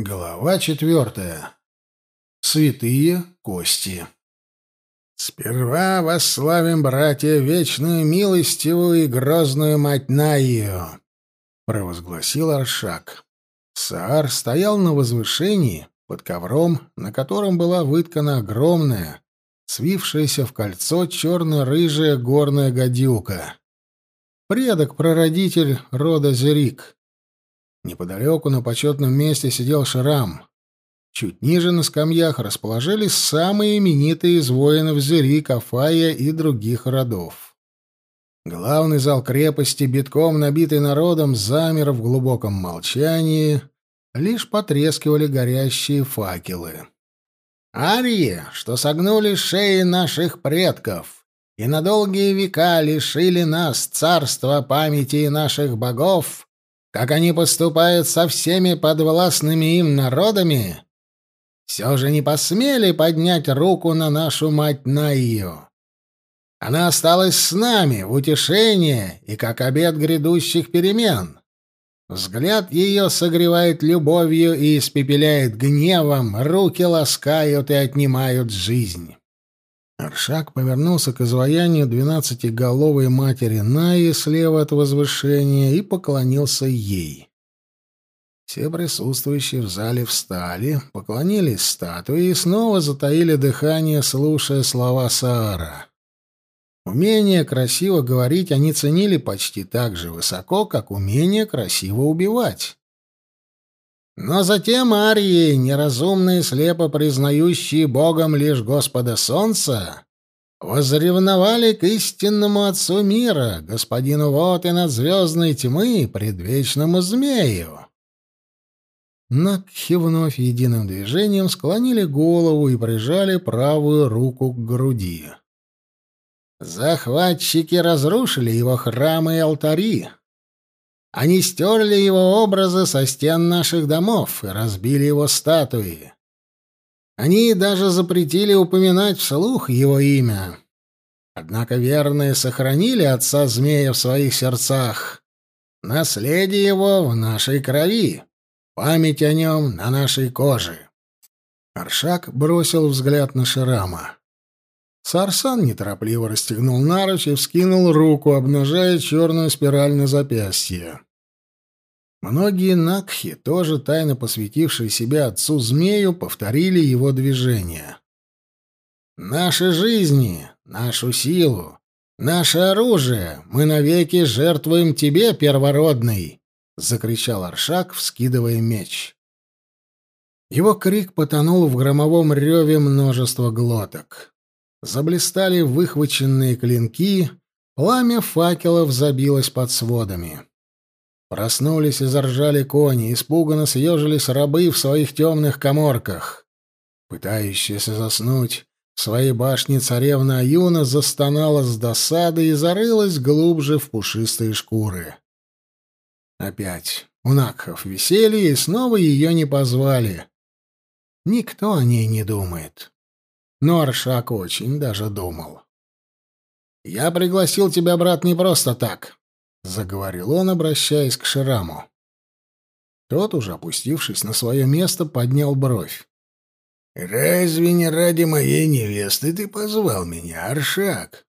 Глава четвертая. Святые кости. «Сперва восславим, братья, вечную милостивую и грозную мать Наию!» — провозгласил Аршак. Саар стоял на возвышении, под ковром, на котором была выткана огромная, свившаяся в кольцо черно-рыжая горная гадюка. Предок-прародитель рода Зерик — Неподалеку на почетном месте сидел Шрам. Чуть ниже на скамьях расположились самые именитые из воинов Зери, Кафая и других родов. Главный зал крепости, битком набитый народом, замер в глубоком молчании, лишь потрескивали горящие факелы. «Арии, что согнули шеи наших предков и на долгие века лишили нас царства памяти наших богов, как они поступают со всеми подвластными им народами, все же не посмели поднять руку на нашу мать Наию. Она осталась с нами в утешение и как обед грядущих перемен. Взгляд ее согревает любовью и испепеляет гневом, руки ласкают и отнимают жизнь. Аршак повернулся к изваянию двенадцатиголовой матери Наи слева от возвышения и поклонился ей. Все присутствующие в зале встали, поклонились статуе и снова затаили дыхание, слушая слова Саара. Умение красиво говорить они ценили почти так же высоко, как умение красиво убивать. Но затем арии, неразумные, слепо признающие Богом лишь Господа Солнца, возревновали к истинному Отцу мира, господину вот и надзвездной тьмы, предвечному змею. Накхи вновь единым движением склонили голову и прижали правую руку к груди. Захватчики разрушили его храмы и алтари, они стерли его образы со стен наших домов и разбили его статуи. Они даже запретили упоминать вслух его имя. Однако верные сохранили отца змея в своих сердцах. Наследие его в нашей крови, память о нем на нашей коже. Аршак бросил взгляд на Ширама. Сарсан неторопливо расстегнул наруч и вскинул руку, обнажая черную спираль на запястье. Многие Накхи, тоже тайно посвятившие себя отцу-змею, повторили его движения. «Наши жизни, нашу силу, наше оружие мы навеки жертвуем тебе, первородный!» — закричал Аршак, вскидывая меч. Его крик потонул в громовом реве множества глоток. Заблистали выхваченные клинки, пламя факелов забилось под сводами. Проснулись и заржали кони, испуганно съежились рабы в своих темных коморках. Пытающаяся заснуть, в своей башне царевна Аюна застонала с досады и зарылась глубже в пушистые шкуры. Опять у Накхов веселье, и снова ее не позвали. Никто о ней не думает. Но Аршак очень даже думал. «Я пригласил тебя, брат, не просто так», — заговорил он, обращаясь к Шираму. Тот, уже опустившись на свое место, поднял бровь. «Разве не ради моей невесты ты позвал меня, Аршак?»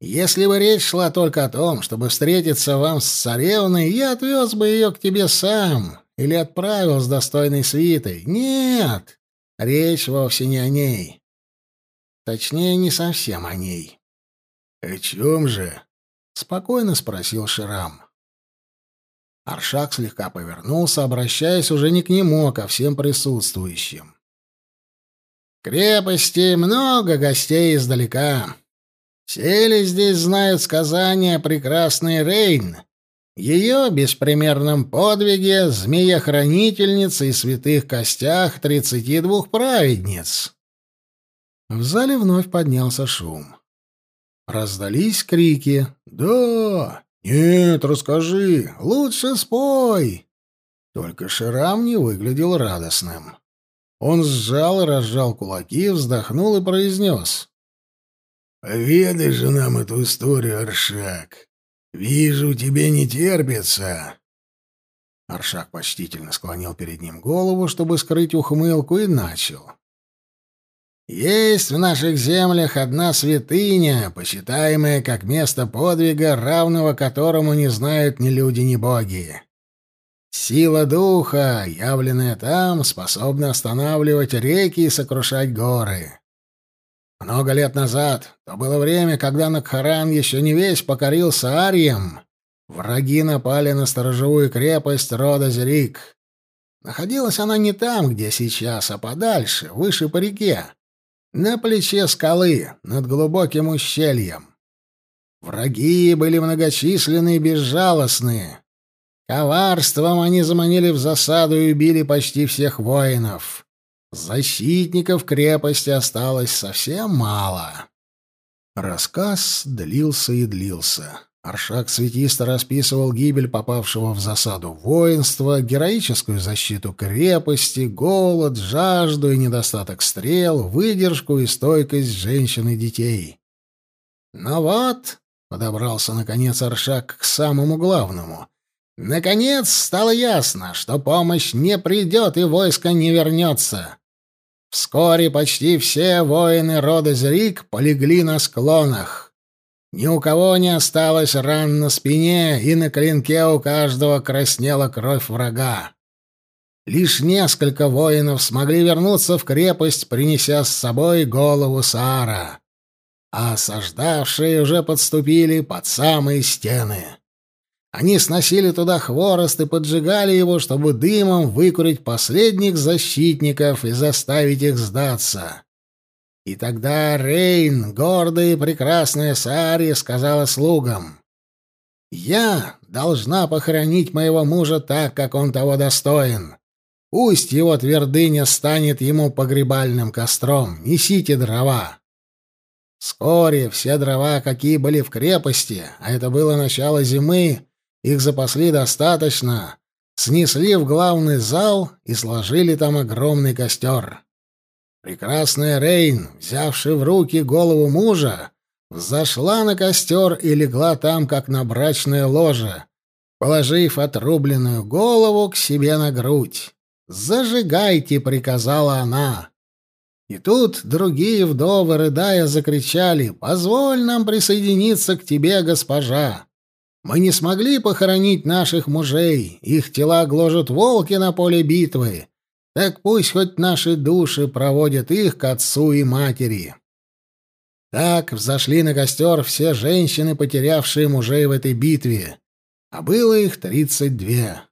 «Если бы речь шла только о том, чтобы встретиться вам с царевной, я отвез бы ее к тебе сам или отправил с достойной свитой. Нет, речь вовсе не о ней. Точнее, не совсем о ней. «О чем же?» — спокойно спросил Ширам. Аршак слегка повернулся, обращаясь уже не к нему, а ко всем присутствующим. «В крепости много гостей издалека. Все ли здесь знают сказания прекрасной Рейн, ее беспримерном подвиге, змея-хранительнице и святых костях тридцати двух праведниц?» В зале вновь поднялся шум. Раздались крики «Да! Нет, расскажи! Лучше спой!» Только Ширам не выглядел радостным. Он сжал и разжал кулаки, вздохнул и произнес. «Поведай же нам эту историю, Аршак. Вижу, тебе не терпится». Аршак почтительно склонил перед ним голову, чтобы скрыть ухмылку, и начал. «Есть в наших землях одна святыня, почитаемая как место подвига, равного которому не знают ни люди, ни боги. Сила духа, явленная там, способна останавливать реки и сокрушать горы. Много лет назад, то было время, когда Накхаран еще не весь покорился Арием, враги напали на сторожевую крепость рода Зрик. Находилась она не там, где сейчас, а подальше, выше по реке, на плече скалы, над глубоким ущельем. Враги были многочисленные и безжалостные. Коварством они заманили в засаду и убили почти всех воинов. Защитников крепости осталось совсем мало. Рассказ длился и длился. Аршак светисто расписывал гибель попавшего в засаду воинства, героическую защиту крепости, голод, жажду и недостаток стрел, выдержку и стойкость женщин и детей. «Ну вот», — подобрался, наконец, Аршак к самому главному, — «наконец стало ясно, что помощь не придет и войско не вернется. Вскоре почти все воины рода Зрик полегли на склонах. Ни у кого не осталось ран на спине, и на клинке у каждого краснела кровь врага. Лишь несколько воинов смогли вернуться в крепость, принеся с собой голову Сара, а осаждавшие уже подступили под самые стены. Они сносили туда хворост и поджигали его, чтобы дымом выкурить последних защитников и заставить их сдаться. И тогда Рейн, гордая и прекрасная Сари, сказала слугам, «Я должна похоронить моего мужа так, как он того достоин. Пусть его твердыня станет ему погребальным костром. Несите дрова». Вскоре все дрова, какие были в крепости, а это было начало зимы, их запасли достаточно, снесли в главный зал и сложили там огромный костер. Прекрасная Рейн, взявшая в руки голову мужа, взошла на костер и легла там, как на брачное ложе, положив отрубленную голову к себе на грудь. «Зажигайте!» — приказала она. И тут другие вдовы, рыдая, закричали «Позволь нам присоединиться к тебе, госпожа!» Мы не смогли похоронить наших мужей, их тела гложут волки на поле битвы. Так пусть хоть наши души проводят их к отцу и матери. Так взошли на костер все женщины, потерявшие мужей в этой битве, а было их тридцать две.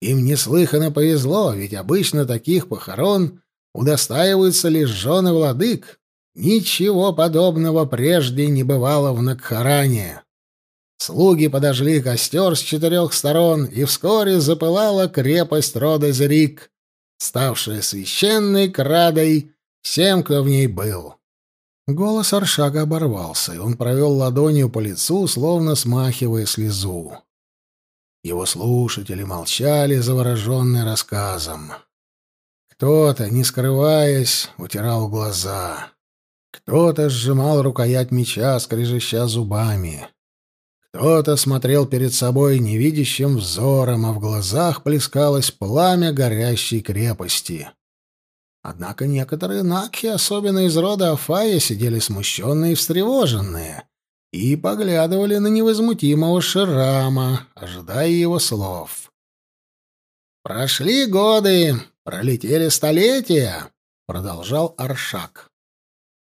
Им неслыханно повезло, ведь обычно таких похорон удостаиваются лишь жены владык. Ничего подобного прежде не бывало в Накхаране. Слуги подожгли костер с четырех сторон, и вскоре запылала крепость рода Зрик, ставшая священной крадой всем, кто в ней был. Голос Аршага оборвался, и он провел ладонью по лицу, словно смахивая слезу. Его слушатели молчали, завороженные рассказом. Кто-то, не скрываясь, утирал глаза. Кто-то сжимал рукоять меча, скрежеща зубами. Кто-то смотрел перед собой невидящим взором, а в глазах плескалось пламя горящей крепости. Однако некоторые накхи, особенно из рода Афая, сидели смущенные и встревоженные и поглядывали на невозмутимого Ширама, ожидая его слов. «Прошли годы, пролетели столетия», — продолжал Аршак.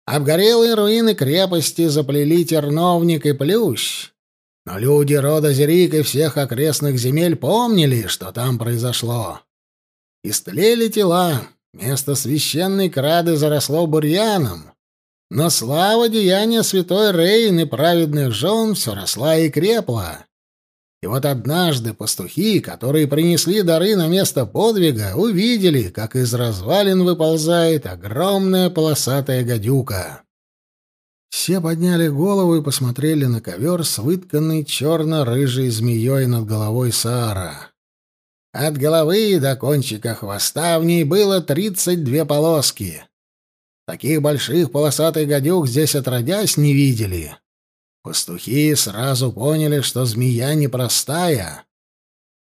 «Обгорелые руины крепости заплели терновник и плющ». Но люди рода Зерик и всех окрестных земель помнили, что там произошло. Истлели тела, место священной крады заросло бурьяном. Но слава деяния святой Рейн и праведных жен все росла и крепла. И вот однажды пастухи, которые принесли дары на место подвига, увидели, как из развалин выползает огромная полосатая гадюка. Все подняли голову и посмотрели на ковер с вытканной черно-рыжей змеей над головой Саара. От головы до кончика хвоста в ней было тридцать две полоски. Таких больших полосатых гадюк здесь отродясь не видели. Пастухи сразу поняли, что змея непростая.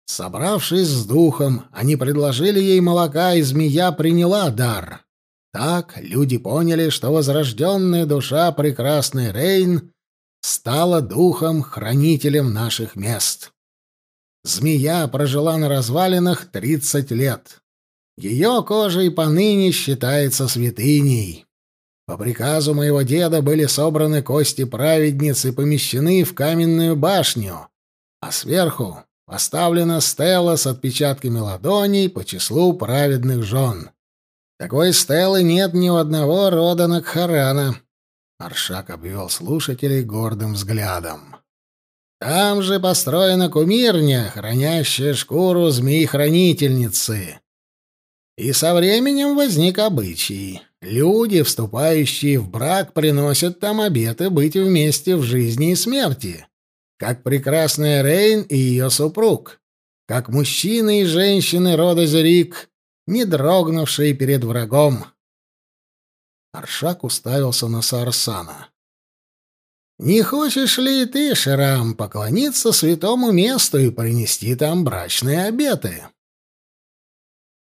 Собравшись с духом, они предложили ей молока, и змея приняла дар. Так люди поняли, что возрожденная душа прекрасный Рейн стала духом-хранителем наших мест. Змея прожила на развалинах тридцать лет. Ее кожа и поныне считается святыней. По приказу моего деда были собраны кости праведницы и помещены в каменную башню, а сверху поставлена стела с отпечатками ладоней по числу праведных жен. Такой стелы нет ни у одного рода Накхарана. Аршак обвел слушателей гордым взглядом. Там же построена кумирня, хранящая шкуру змеи-хранительницы. И со временем возник обычай. Люди, вступающие в брак, приносят там обеты быть вместе в жизни и смерти, как прекрасная Рейн и ее супруг, как мужчины и женщины рода Зерик, не дрогнувшие перед врагом. Аршак уставился на Сарсана. «Не хочешь ли ты, Шрам, поклониться святому месту и принести там брачные обеты?»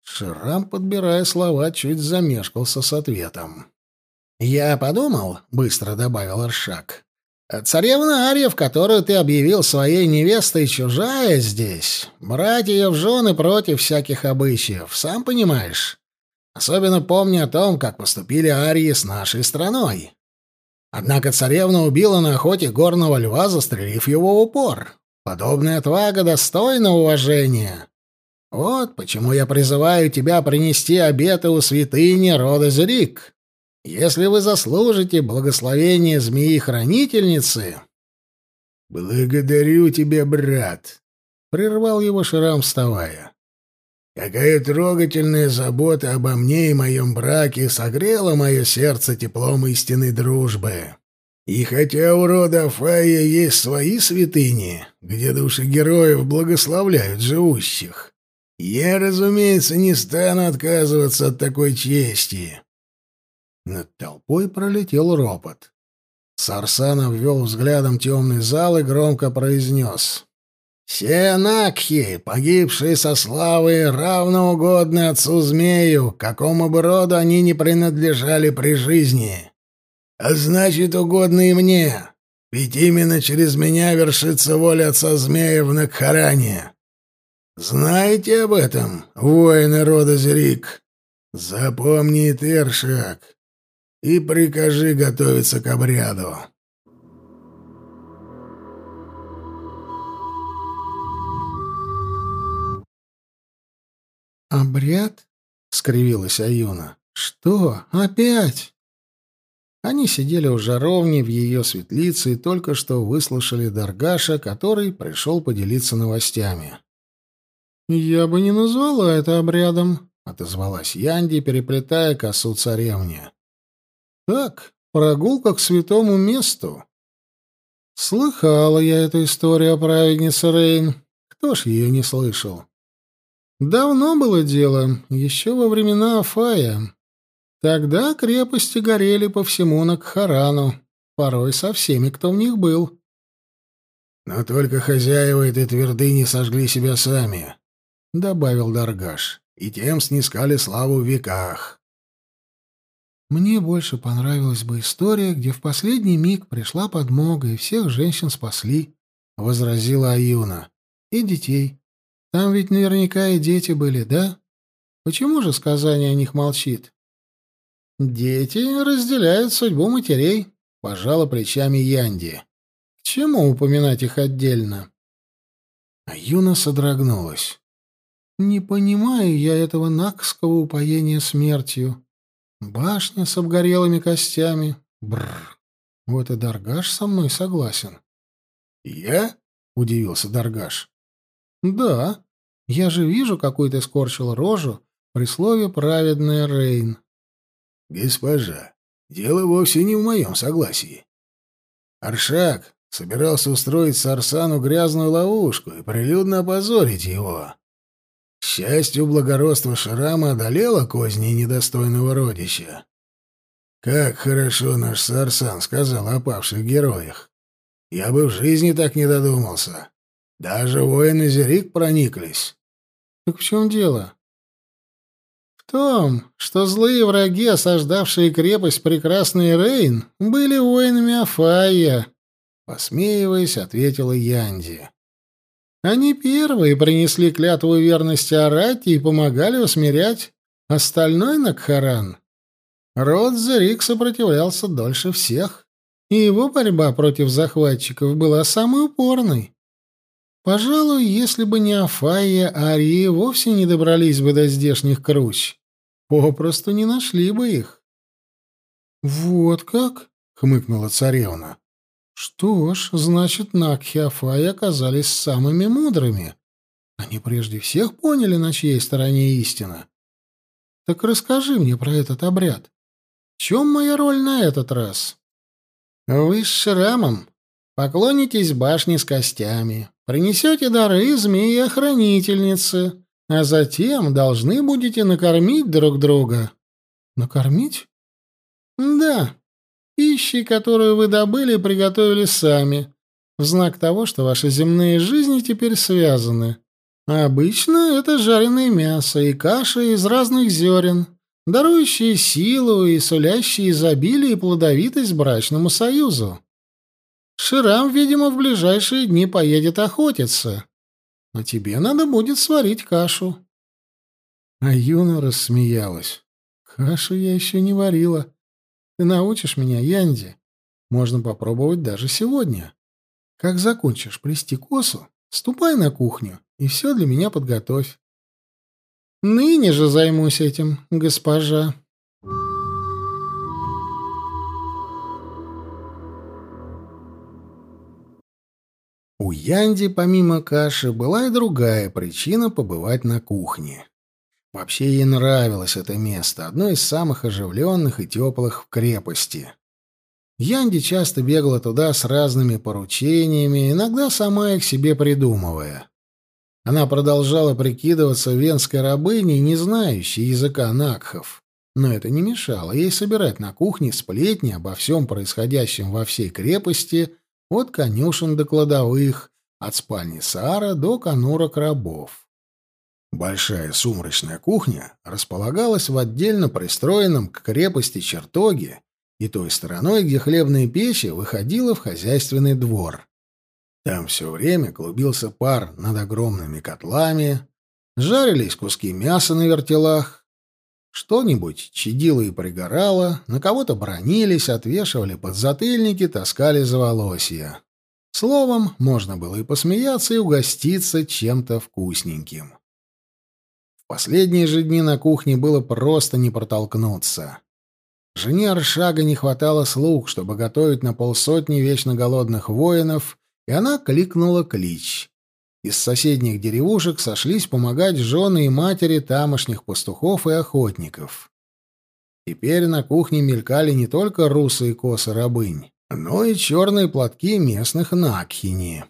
Шрам, подбирая слова, чуть замешкался с ответом. «Я подумал», — быстро добавил Аршак, — «царевна Ария, в которую ты объявил своей невестой, чужая здесь. Брать ее в жены против всяких обычаев, сам понимаешь. Особенно помни о том, как поступили Арии с нашей страной. Однако царевна убила на охоте горного льва, застрелив его в упор. Подобная отвага достойна уважения. Вот почему я призываю тебя принести обеты у святыни рода Зрик. Если вы заслужите благословение змеи-хранительницы...» «Благодарю тебя, брат», — прервал его Шрам, вставая. «Какая трогательная забота обо мне и моем браке согрела мое сердце теплом истинной дружбы. И хотя у рода Фая есть свои святыни, где души героев благословляют живущих, я, разумеется, не стану отказываться от такой чести. Над толпой пролетел ропот. Сарсан обвел взглядом темный зал и громко произнес. «Все Накхи, погибшие со славой, равноугодны отцу змею, какому бы роду они ни принадлежали при жизни. А значит, угодно и мне, ведь именно через меня вершится воля отца змея в Накхаране. Знаете об этом, воины рода Зрик? Запомни, Тершак, и прикажи готовиться к обряду. «Обряд?» — скривилась Аюна. «Что? Опять?» Они сидели у жаровни в ее светлице и только что выслушали Даргаша, который пришел поделиться новостями. «Я бы не назвала это обрядом», — отозвалась Янди, переплетая косу царевне. «Так, прогулка к святому месту». Слыхала я эту историю о праведнице Рейн. Кто ж ее не слышал? Давно было дело, еще во времена Афая. Тогда крепости горели по всему Накхарану, порой со всеми, кто в них был. Но только хозяева этой твердыни сожгли себя сами. — добавил Даргаш, — «и тем снискали славу в веках». «Мне больше понравилась бы история, где в последний миг пришла подмога и всех женщин спасли», — возразила Аюна. «И детей. Там ведь наверняка и дети были, да? Почему же сказание о них молчит?» «Дети разделяют судьбу матерей», — пожала плечами Янди. «К чему упоминать их отдельно?» Аюна содрогнулась. Не понимаю я этого накского упоения смертью. Башня с обгорелыми костями. Бррр. Вот и Даргаш со мной согласен. Я? удивился Даргаш. Да. Я же вижу, какую ты скорчил рожу при слове праведная Рейн. Госпожа, дело вовсе не в моем согласии. Аршак собирался устроить Сарсану грязную ловушку и прилюдно опозорить его. Счастью, благородство Шрама одолело козни недостойного родища. Как хорошо наш Сарсан сказал о павших героях. Я бы в жизни так не додумался. Даже воины Зерик прониклись. Так в чем дело? В том, что злые враги, осаждавшие крепость Прекрасный Рейн, были воинами Афая, посмеиваясь, ответила Янди. Они первые принесли клятву верности Арати и помогали усмирять остальной Накхаран. Род Зерик сопротивлялся дольше всех, и его борьба против захватчиков была самой упорной. Пожалуй, если бы не Афайя, Арии вовсе не добрались бы до здешних круч. Попросту не нашли бы их. «Вот как?» — хмыкнула царевна. «Что ж, значит, Накхи Афай оказались самыми мудрыми. Они прежде всех поняли, на чьей стороне истина. Так расскажи мне про этот обряд. В чем моя роль на этот раз?» «Вы с шрамом поклонитесь башне с костями, Принесете дары змеи-охранительницы, а затем должны будете накормить друг друга. Накормить? Да. Пищей, которую вы добыли и приготовили сами, в знак того, что ваши земные жизни теперь связаны. А обычно это жареное мясо и каша из разных зерен, дарующие силу и сулящие изобилие и плодовитость брачному союзу. Ширам, видимо, в ближайшие дни поедет охотиться. А тебе надо будет сварить кашу. А Юна рассмеялась. Кашу я еще не варила. Ты научишь меня, Янди. Можно попробовать даже сегодня. Как закончишь плести косу, ступай на кухню и все для меня подготовь. Ныне же займусь этим, госпожа. У Янди, помимо каши, была и другая причина побывать на кухне. Вообще ей нравилось это место, одно из самых оживленных и теплых в крепости. Янди часто бегала туда с разными поручениями, иногда сама их себе придумывая. Она продолжала прикидываться венской рабыней, не знающей языка накхов. Но это не мешало ей собирать на кухне сплетни обо всем происходящем во всей крепости от конюшен до кладовых, от спальни Саара до конурок рабов. Большая сумрачная кухня располагалась в отдельно пристроенном к крепости чертоге и той стороной, где хлебные печи выходила в хозяйственный двор. Там все время клубился пар над огромными котлами, жарились куски мяса на вертелах, что-нибудь чадило и пригорало, на кого-то бронились, отвешивали подзатыльники, таскали за волосья. Словом, можно было и посмеяться, и угоститься чем-то вкусненьким. Последние же дни на кухне было просто не протолкнуться. Жене Аршага не хватало слуг, чтобы готовить на полсотни вечно голодных воинов, и она кликнула клич. Из соседних деревушек сошлись помогать жены и матери тамошних пастухов и охотников. Теперь на кухне мелькали не только русые косы рабынь, но и черные платки местных накхини,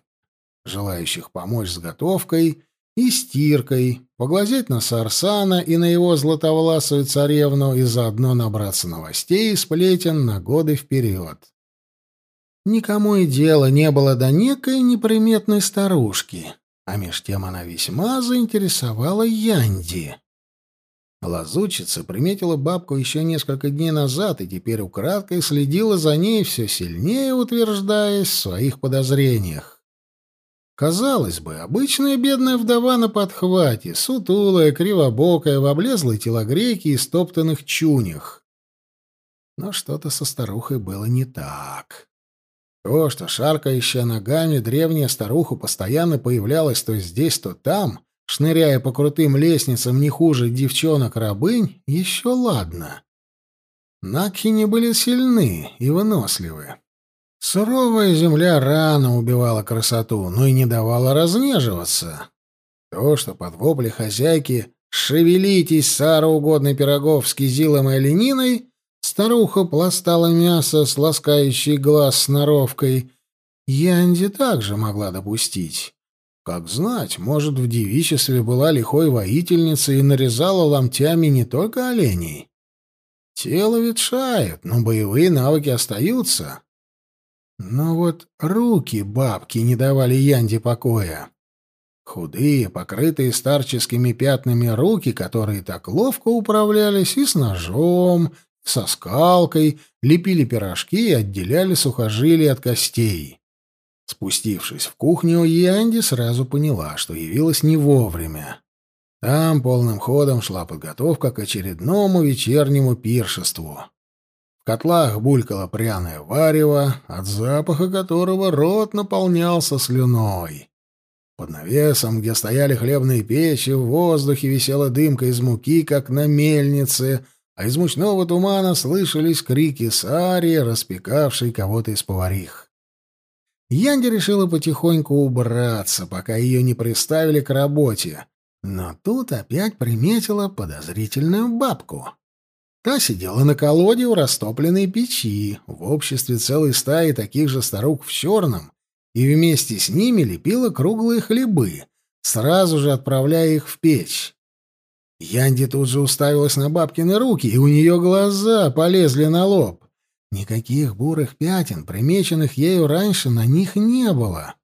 желающих помочь с готовкой и стиркой, поглазеть на Сарсана и на его златовласую царевну и заодно набраться новостей и сплетен на годы вперед. Никому и дела не было до некой неприметной старушки, а меж тем она весьма заинтересовала Янди. Лазучица приметила бабку еще несколько дней назад и теперь украдкой следила за ней, все сильнее утверждаясь в своих подозрениях. Казалось бы, обычная бедная вдова на подхвате, сутулая, кривобокая, в облезлой телогрейке и стоптанных чунях. Но что-то со старухой было не так. То, что шаркающая ногами древняя старуха постоянно появлялась то здесь, то там, шныряя по крутым лестницам не хуже девчонок-рабынь, еще ладно. Накхини были сильны и выносливы. Суровая земля рано убивала красоту, но и не давала разнеживаться. То, что под вопли хозяйки «Шевелитесь, Сара угодный пирогов с кизилом и олениной!» Старуха пластала мясо с ласкающей глаз сноровкой. Янди также могла допустить. Как знать, может, в девичестве была лихой воительница и нарезала ломтями не только оленей. Тело ветшает, но боевые навыки остаются. Но вот руки бабки не давали Янде покоя. Худые, покрытые старческими пятнами руки, которые так ловко управлялись и с ножом, и со скалкой, лепили пирожки и отделяли сухожилия от костей. Спустившись в кухню, Янди сразу поняла, что явилась не вовремя. Там полным ходом шла подготовка к очередному вечернему пиршеству. В котлах булькало пряное варево, от запаха которого рот наполнялся слюной. Под навесом, где стояли хлебные печи, в воздухе висела дымка из муки, как на мельнице, а из мучного тумана слышались крики Сари, распекавшей кого-то из поварих. Янди решила потихоньку убраться, пока ее не приставили к работе. Но тут опять приметила подозрительную бабку. Та сидела на колоде у растопленной печи, в обществе целой стаи таких же старух в черном, и вместе с ними лепила круглые хлебы, сразу же отправляя их в печь. Янди тут же уставилась на бабкины руки, и у нее глаза полезли на лоб. Никаких бурых пятен, примеченных ею раньше, на них не было.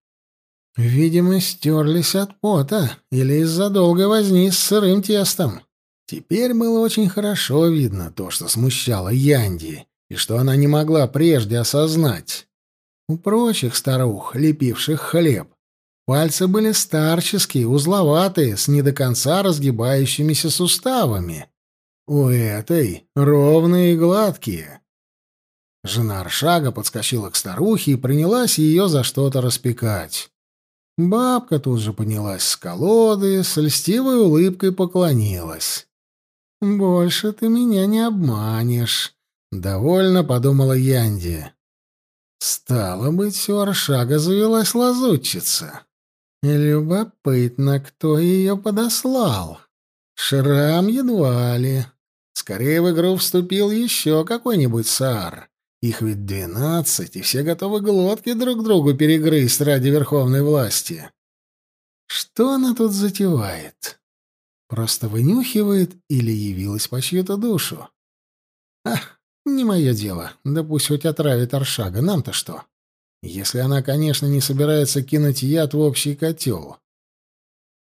Видимо, стерлись от пота или из-за долгой возни с сырым тестом. Теперь было очень хорошо видно то, что смущало Янди, и что она не могла прежде осознать. У прочих старух, лепивших хлеб, пальцы были старческие, узловатые, с не до конца разгибающимися суставами. У этой ровные и гладкие. Жена Аршага подскочила к старухе и принялась ее за что-то распекать. Бабка тут же поднялась с колоды, с льстивой улыбкой поклонилась. «Больше ты меня не обманешь», — довольно подумала Янди. «Стало быть, у Аршага завелась лазутчица. Любопытно, кто ее подослал. Шрам едва ли. Скорее в игру вступил еще какой-нибудь сар. Их ведь двенадцать, и все готовы глотки друг другу перегрызть ради верховной власти. Что она тут затевает? Просто вынюхивает или явилась по чью-то душу? Ах, не мое дело. Да пусть хоть отравит Аршага, нам-то что? Если она, конечно, не собирается кинуть яд в общий котел.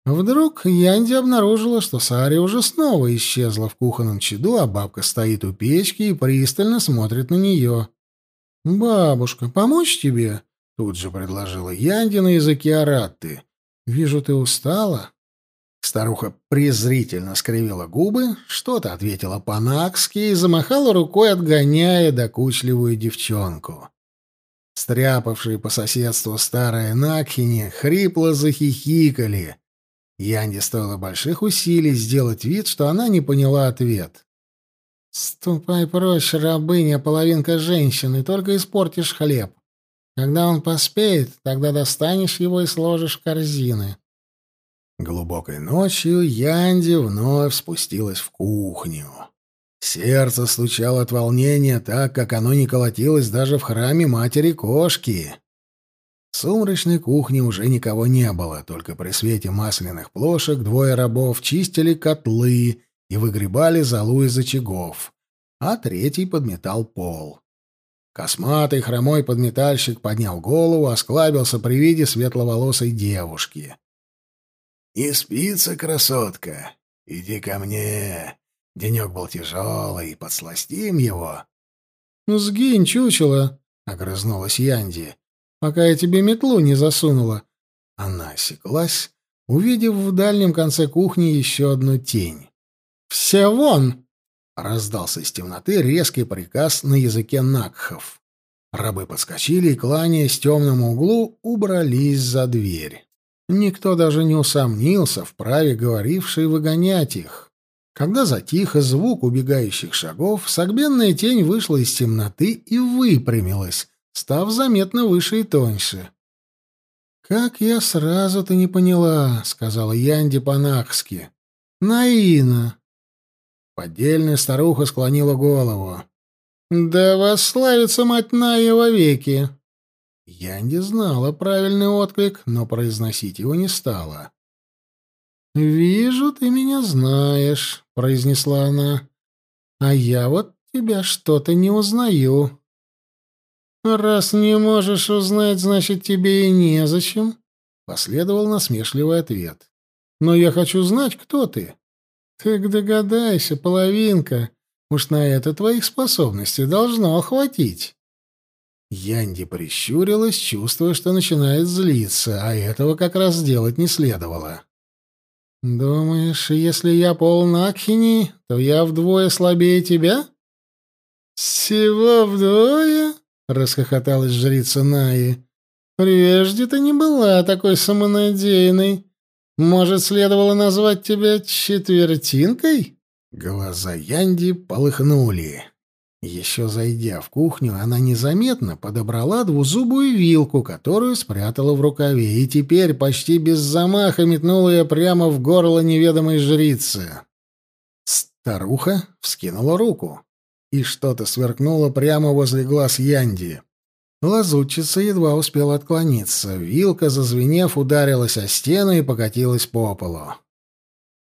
Вдруг Янди обнаружила, что Сари уже снова исчезла в кухонном чаду, а бабка стоит у печки и пристально смотрит на нее. «Бабушка, помочь тебе?» — тут же предложила Янди на языке аратты. «Вижу, ты устала». Старуха презрительно скривила губы, что-то ответила по-накски и замахала рукой, отгоняя докучливую девчонку. Стряпавшие по соседству старые Накхини хрипло захихикали, Янде стоило больших усилий сделать вид, что она не поняла ответ. «Ступай прочь, рабыня, половинка женщины, только испортишь хлеб. Когда он поспеет, тогда достанешь его и сложишь в корзины». Глубокой ночью Янди вновь спустилась в кухню. Сердце стучало от волнения так, как оно не колотилось даже в храме матери-кошки. В сумрачной кухне уже никого не было, только при свете масляных плошек двое рабов чистили котлы и выгребали золу из очагов, а третий подметал пол. Косматый хромой подметальщик поднял голову, осклабился при виде светловолосой девушки. «Не спится, красотка? Иди ко мне. Денек был тяжелый, подсластим его». «Ну, сгинь, чучело!» — огрызнулась Янди пока я тебе метлу не засунула». Она осеклась, увидев в дальнем конце кухни еще одну тень. «Все вон!» — раздался из темноты резкий приказ на языке Накхов. Рабы подскочили и, кланяясь темному углу, убрались за дверь. Никто даже не усомнился в праве говорившей выгонять их. Когда затих звук убегающих шагов, согбенная тень вышла из темноты и выпрямилась, став заметно выше и тоньше. «Как я сразу-то не поняла», — сказала Янди по-нахски. «Наина». Поддельная старуха склонила голову. «Да восславится мать Ная веки!» Янди знала правильный отклик, но произносить его не стала. «Вижу, ты меня знаешь», — произнесла она. «А я вот тебя что-то не узнаю». «Раз не можешь узнать, значит, тебе и незачем», Последовал насмешливый ответ. «Но я хочу знать, кто ты». «Так догадайся, половинка. Уж на это твоих способностей должно хватить». Янди прищурилась, чувствуя, что начинает злиться, а этого как раз сделать не следовало. «Думаешь, если я полон Акхини, то я вдвое слабее тебя?» «Всего вдвое?» — расхохоталась жрица Наи. «Прежде ты не была такой самонадеянной. Может, следовало назвать тебя четвертинкой?» Глаза Янди полыхнули. Еще зайдя в кухню, она незаметно подобрала двузубую вилку, которую спрятала в рукаве, и теперь почти без замаха метнула ее прямо в горло неведомой жрицы. Старуха вскинула руку, и что-то сверкнуло прямо возле глаз Янди. Лазутчица едва успела отклониться. Вилка, зазвенев, ударилась о стену и покатилась по полу.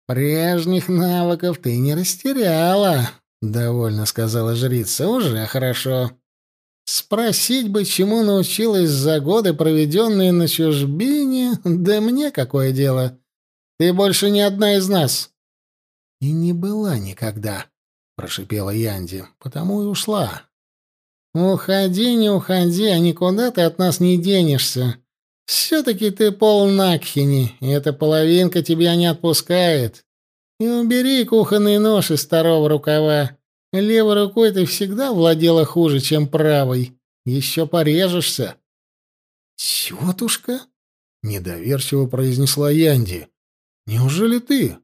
«Прежних навыков ты не растеряла», довольно сказала жрица. Уже хорошо. Спросить бы, чему научилась за годы, проведенные на чужбине, да мне какое дело. Ты больше не одна из нас. И не была никогда, прошипела Янди, потому и ушла. Уходи, не уходи, а никуда ты от нас не денешься. Все-таки ты пол Накхини, и эта половинка тебя не отпускает. И убери кухонный нож из второго рукава. Левой рукой ты всегда владела хуже, чем правой. Еще порежешься. «Тетушка?» — недоверчиво произнесла Янди. «Неужели ты?»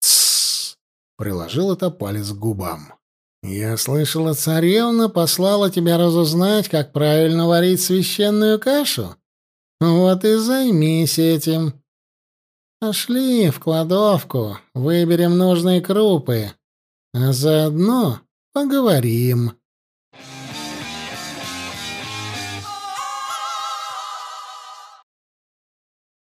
«Тссс!» — приложил это палец к губам. «Я слышала, царевна послала тебя разузнать, как правильно варить священную кашу. Вот и займись этим. Пошли в кладовку, выберем нужные крупы, а заодно поговорим.